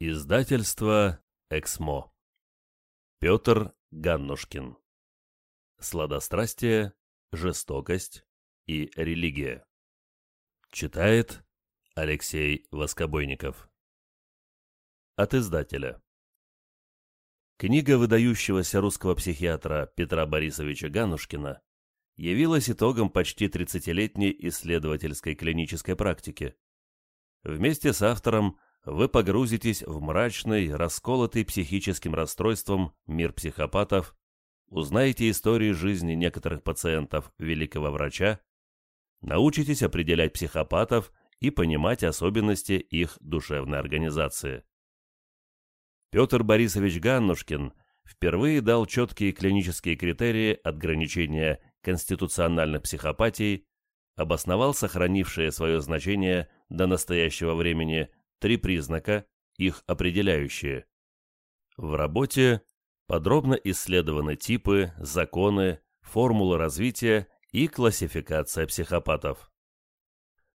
Издательство «Эксмо». Петр Ганнушкин. Сладострастие, жестокость и религия. Читает Алексей Воскобойников. От издателя. Книга выдающегося русского психиатра Петра Борисовича Ганушкина явилась итогом почти 30-летней исследовательской клинической практики. Вместе с автором вы погрузитесь в мрачный, расколотый психическим расстройством мир психопатов, узнаете истории жизни некоторых пациентов великого врача, научитесь определять психопатов и понимать особенности их душевной организации. Петр Борисович Ганнушкин впервые дал четкие клинические критерии отграничения конституциональных психопатий, обосновал сохранившее свое значение до настоящего времени три признака, их определяющие. В работе подробно исследованы типы, законы, формулы развития и классификация психопатов.